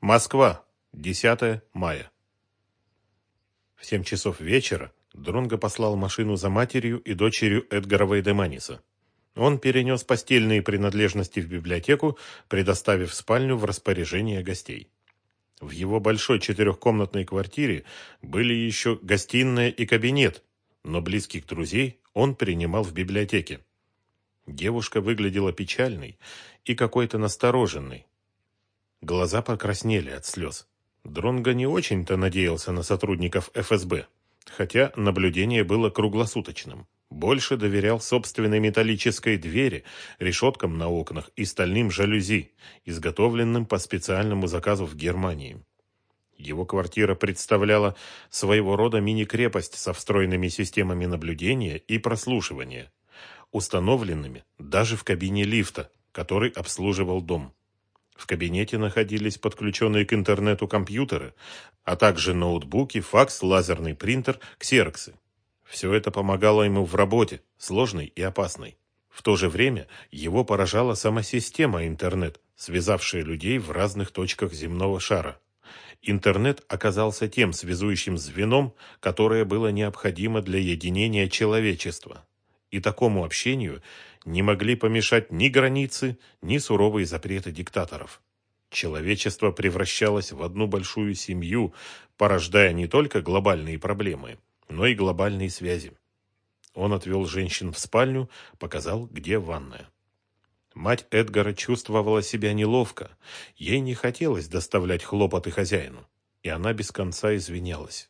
Москва, 10 мая. В семь часов вечера Дронго послал машину за матерью и дочерью Эдгара Вейдеманиса. Он перенес постельные принадлежности в библиотеку, предоставив спальню в распоряжение гостей. В его большой четырехкомнатной квартире были еще гостиная и кабинет, но близких друзей он принимал в библиотеке. Девушка выглядела печальной и какой-то настороженной. Глаза покраснели от слез. Дронго не очень-то надеялся на сотрудников ФСБ, хотя наблюдение было круглосуточным. Больше доверял собственной металлической двери, решеткам на окнах и стальным жалюзи, изготовленным по специальному заказу в Германии. Его квартира представляла своего рода мини-крепость со встроенными системами наблюдения и прослушивания, установленными даже в кабине лифта, который обслуживал дом. В кабинете находились подключенные к интернету компьютеры, а также ноутбуки, факс, лазерный принтер, ксероксы. Все это помогало ему в работе, сложной и опасной. В то же время его поражала сама система интернет, связавшая людей в разных точках земного шара. Интернет оказался тем связующим звеном, которое было необходимо для единения человечества. И такому общению не могли помешать ни границы, ни суровые запреты диктаторов. Человечество превращалось в одну большую семью, порождая не только глобальные проблемы, но и глобальные связи. Он отвел женщин в спальню, показал, где ванная. Мать Эдгара чувствовала себя неловко. Ей не хотелось доставлять хлопоты хозяину, и она без конца извинялась.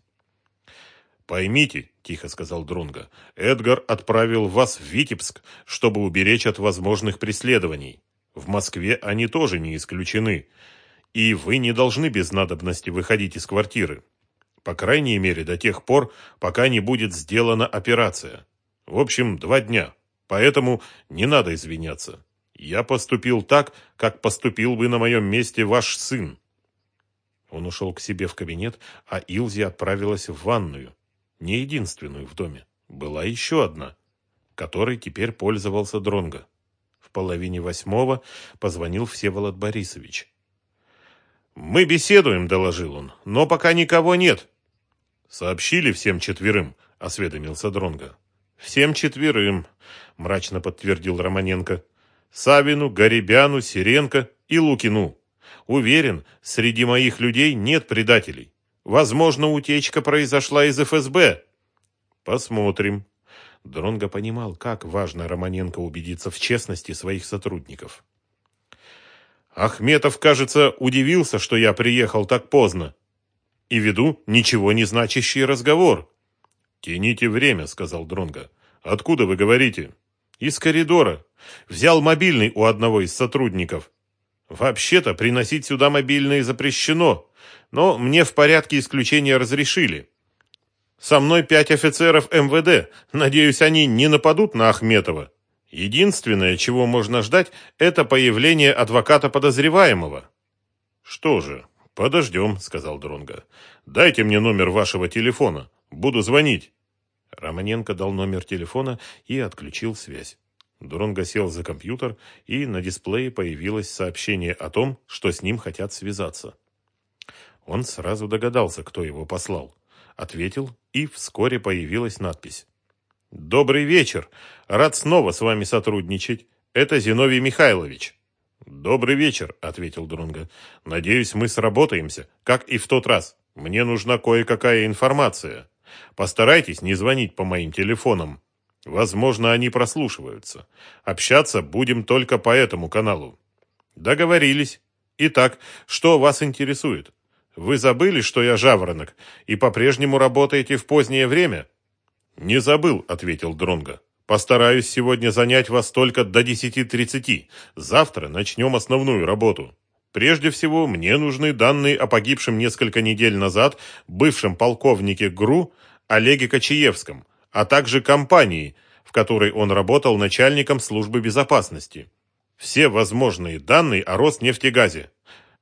«Поймите», — тихо сказал Друнга, — «Эдгар отправил вас в Витебск, чтобы уберечь от возможных преследований. В Москве они тоже не исключены, и вы не должны без надобности выходить из квартиры. По крайней мере, до тех пор, пока не будет сделана операция. В общем, два дня, поэтому не надо извиняться. Я поступил так, как поступил бы на моем месте ваш сын». Он ушел к себе в кабинет, а Илзи отправилась в ванную не единственную в доме. Была еще одна, которой теперь пользовался Дронго. В половине восьмого позвонил Всеволод Борисович. «Мы беседуем», — доложил он, — «но пока никого нет». «Сообщили всем четверым», — осведомился Дронго. «Всем четверым», — мрачно подтвердил Романенко. «Савину, Горебяну, Сиренко и Лукину. Уверен, среди моих людей нет предателей. Возможно, утечка произошла из ФСБ. Посмотрим. Дронго понимал, как важно Романенко убедиться в честности своих сотрудников. Ахметов, кажется, удивился, что я приехал так поздно. И веду ничего не значащий разговор. «Тяните время», — сказал Дронго. «Откуда вы говорите?» «Из коридора. Взял мобильный у одного из сотрудников. Вообще-то приносить сюда мобильные запрещено но мне в порядке исключения разрешили. Со мной пять офицеров МВД. Надеюсь, они не нападут на Ахметова. Единственное, чего можно ждать, это появление адвоката подозреваемого. Что же, подождем, сказал Дронга. Дайте мне номер вашего телефона. Буду звонить. Романенко дал номер телефона и отключил связь. Дронго сел за компьютер, и на дисплее появилось сообщение о том, что с ним хотят связаться. Он сразу догадался, кто его послал. Ответил, и вскоре появилась надпись. «Добрый вечер! Рад снова с вами сотрудничать. Это Зиновий Михайлович». «Добрый вечер», — ответил Друнга. «Надеюсь, мы сработаемся, как и в тот раз. Мне нужна кое-какая информация. Постарайтесь не звонить по моим телефонам. Возможно, они прослушиваются. Общаться будем только по этому каналу». «Договорились. Итак, что вас интересует?» Вы забыли, что я жаворонок, и по-прежнему работаете в позднее время? Не забыл, ответил Дронга. Постараюсь сегодня занять вас только до 10.30. Завтра начнем основную работу. Прежде всего, мне нужны данные о погибшем несколько недель назад бывшем полковнике ГРУ Олеге Кочаевском, а также компании, в которой он работал начальником службы безопасности. Все возможные данные о Роснефтегазе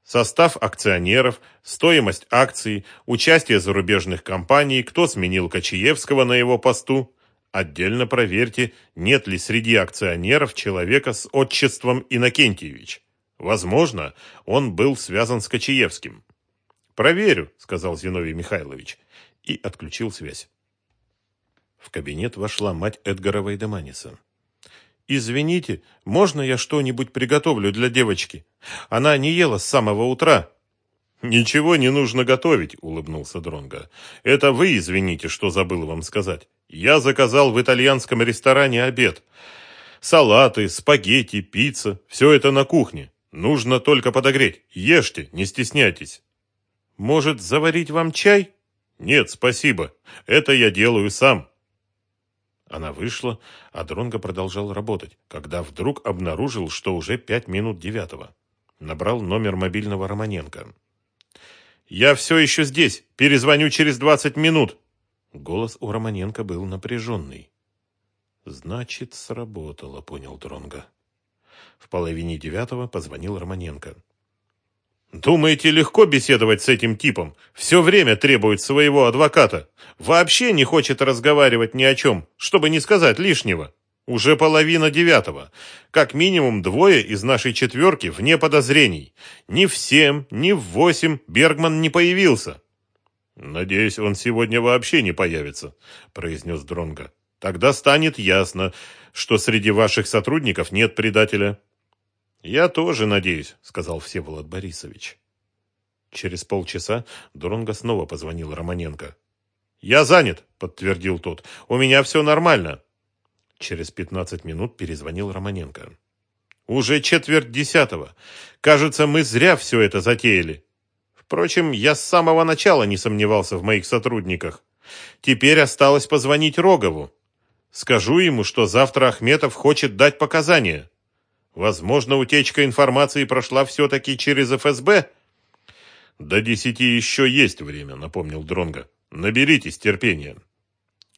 состав акционеров, стоимость акций, участие зарубежных компаний, кто сменил Кочаевского на его посту. Отдельно проверьте, нет ли среди акционеров человека с отчеством Иннокентьевич. Возможно, он был связан с Кочаевским. «Проверю», — сказал Зиновий Михайлович, и отключил связь. В кабинет вошла мать Эдгара Вайдеманиса. «Извините, можно я что-нибудь приготовлю для девочки? Она не ела с самого утра». «Ничего не нужно готовить», — улыбнулся Дронга. «Это вы извините, что забыл вам сказать. Я заказал в итальянском ресторане обед. Салаты, спагетти, пицца — все это на кухне. Нужно только подогреть. Ешьте, не стесняйтесь». «Может, заварить вам чай?» «Нет, спасибо. Это я делаю сам». Она вышла, а Дронго продолжал работать, когда вдруг обнаружил, что уже пять минут девятого. Набрал номер мобильного Романенко. «Я все еще здесь. Перезвоню через двадцать минут». Голос у Романенко был напряженный. «Значит, сработало», — понял Дронго. В половине девятого позвонил Романенко. Думаете, легко беседовать с этим типом? Все время требует своего адвоката. Вообще не хочет разговаривать ни о чем, чтобы не сказать лишнего. Уже половина девятого. Как минимум двое из нашей четверки вне подозрений. Ни в семь, ни в восемь Бергман не появился. «Надеюсь, он сегодня вообще не появится», – произнес Дронга. «Тогда станет ясно, что среди ваших сотрудников нет предателя». «Я тоже надеюсь», — сказал Всеволод Борисович. Через полчаса Дронго снова позвонил Романенко. «Я занят», — подтвердил тот. «У меня все нормально». Через пятнадцать минут перезвонил Романенко. «Уже четверть десятого. Кажется, мы зря все это затеяли. Впрочем, я с самого начала не сомневался в моих сотрудниках. Теперь осталось позвонить Рогову. Скажу ему, что завтра Ахметов хочет дать показания. Возможно, утечка информации прошла все-таки через ФСБ? До десяти еще есть время, напомнил Дронга. Наберитесь терпения.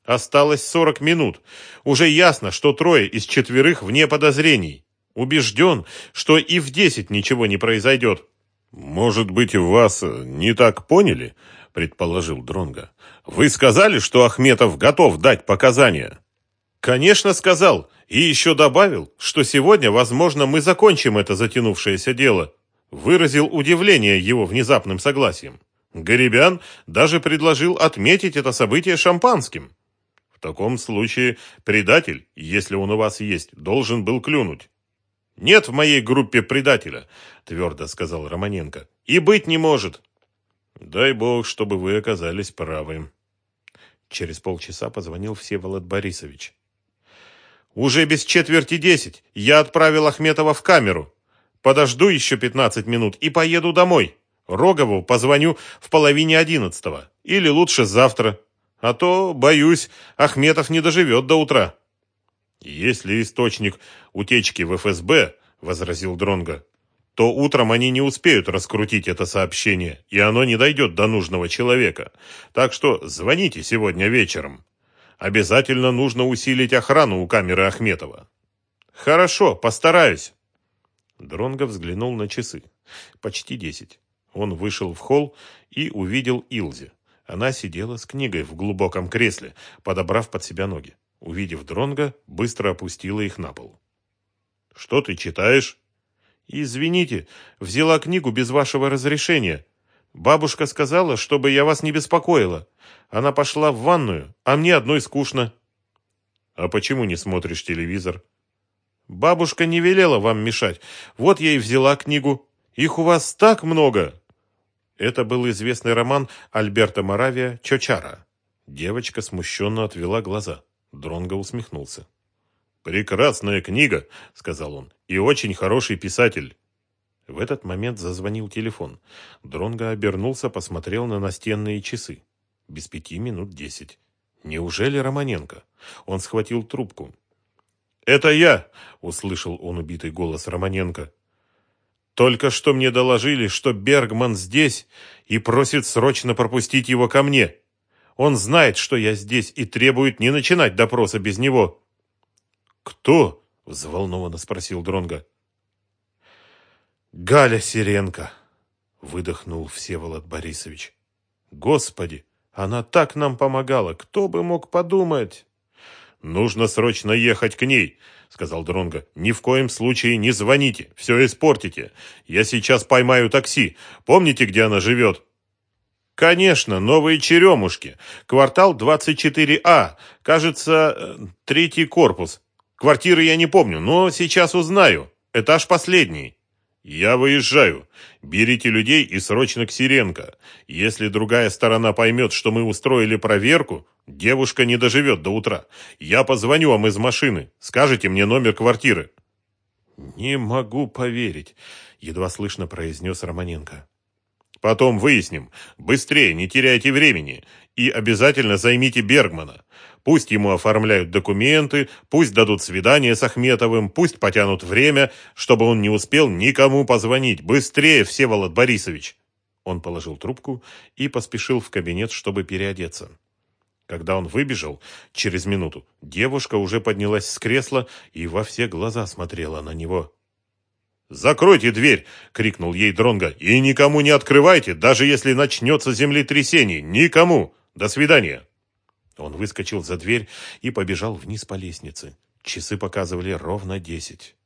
Осталось сорок минут. Уже ясно, что трое из четверых вне подозрений. Убежден, что и в десять ничего не произойдет. Может быть, вас не так поняли, предположил Дронга. Вы сказали, что Ахметов готов дать показания. Конечно, сказал. И еще добавил, что сегодня, возможно, мы закончим это затянувшееся дело. Выразил удивление его внезапным согласием. Горебян даже предложил отметить это событие шампанским. В таком случае предатель, если он у вас есть, должен был клюнуть. «Нет в моей группе предателя», — твердо сказал Романенко. «И быть не может». «Дай бог, чтобы вы оказались правы». Через полчаса позвонил Всеволод Борисович. Уже без четверти десять. Я отправил Ахметова в камеру. Подожду еще пятнадцать минут и поеду домой. Рогову позвоню в половине одиннадцатого. Или лучше завтра. А то, боюсь, Ахметов не доживет до утра. Если источник утечки в ФСБ, возразил Дронга, то утром они не успеют раскрутить это сообщение, и оно не дойдет до нужного человека. Так что звоните сегодня вечером. Обязательно нужно усилить охрану у камеры Ахметова. Хорошо, постараюсь. Дронго взглянул на часы. Почти десять. Он вышел в холл и увидел Илзе. Она сидела с книгой в глубоком кресле, подобрав под себя ноги. Увидев Дронга, быстро опустила их на пол. «Что ты читаешь?» «Извините, взяла книгу без вашего разрешения. Бабушка сказала, чтобы я вас не беспокоила. Она пошла в ванную, а мне одной скучно. А почему не смотришь телевизор? Бабушка не велела вам мешать. Вот я и взяла книгу. Их у вас так много. Это был известный роман Альберта Моравия «Чочара». Девочка смущенно отвела глаза. Дронго усмехнулся. «Прекрасная книга», — сказал он, — «и очень хороший писатель». В этот момент зазвонил телефон. Дронго обернулся, посмотрел на настенные часы. Без пяти минут десять. Неужели Романенко? Он схватил трубку. «Это я!» — услышал он убитый голос Романенко. «Только что мне доложили, что Бергман здесь и просит срочно пропустить его ко мне. Он знает, что я здесь и требует не начинать допроса без него». «Кто?» — взволнованно спросил Дронга. «Галя Сиренко!» — выдохнул Всеволод Борисович. «Господи, она так нам помогала, кто бы мог подумать? Нужно срочно ехать к ней, сказал Дронго. Ни в коем случае не звоните, все испортите. Я сейчас поймаю такси. Помните, где она живет? Конечно, новые черемушки. Квартал 24А. Кажется, э, третий корпус. Квартиры я не помню, но сейчас узнаю. Этаж последний. Я выезжаю. Берите людей и срочно к Сиренко. Если другая сторона поймет, что мы устроили проверку, девушка не доживет до утра. Я позвоню вам из машины. Скажите мне номер квартиры. Не могу поверить, едва слышно произнес Романенко. Потом выясним. Быстрее, не теряйте времени. И обязательно займите Бергмана. Пусть ему оформляют документы, пусть дадут свидание с Ахметовым, пусть потянут время, чтобы он не успел никому позвонить. Быстрее, Всеволод Борисович!» Он положил трубку и поспешил в кабинет, чтобы переодеться. Когда он выбежал, через минуту, девушка уже поднялась с кресла и во все глаза смотрела на него. «Закройте дверь!» — крикнул ей Дронга. «И никому не открывайте, даже если начнется землетрясение! Никому! До свидания!» Он выскочил за дверь и побежал вниз по лестнице. Часы показывали ровно десять.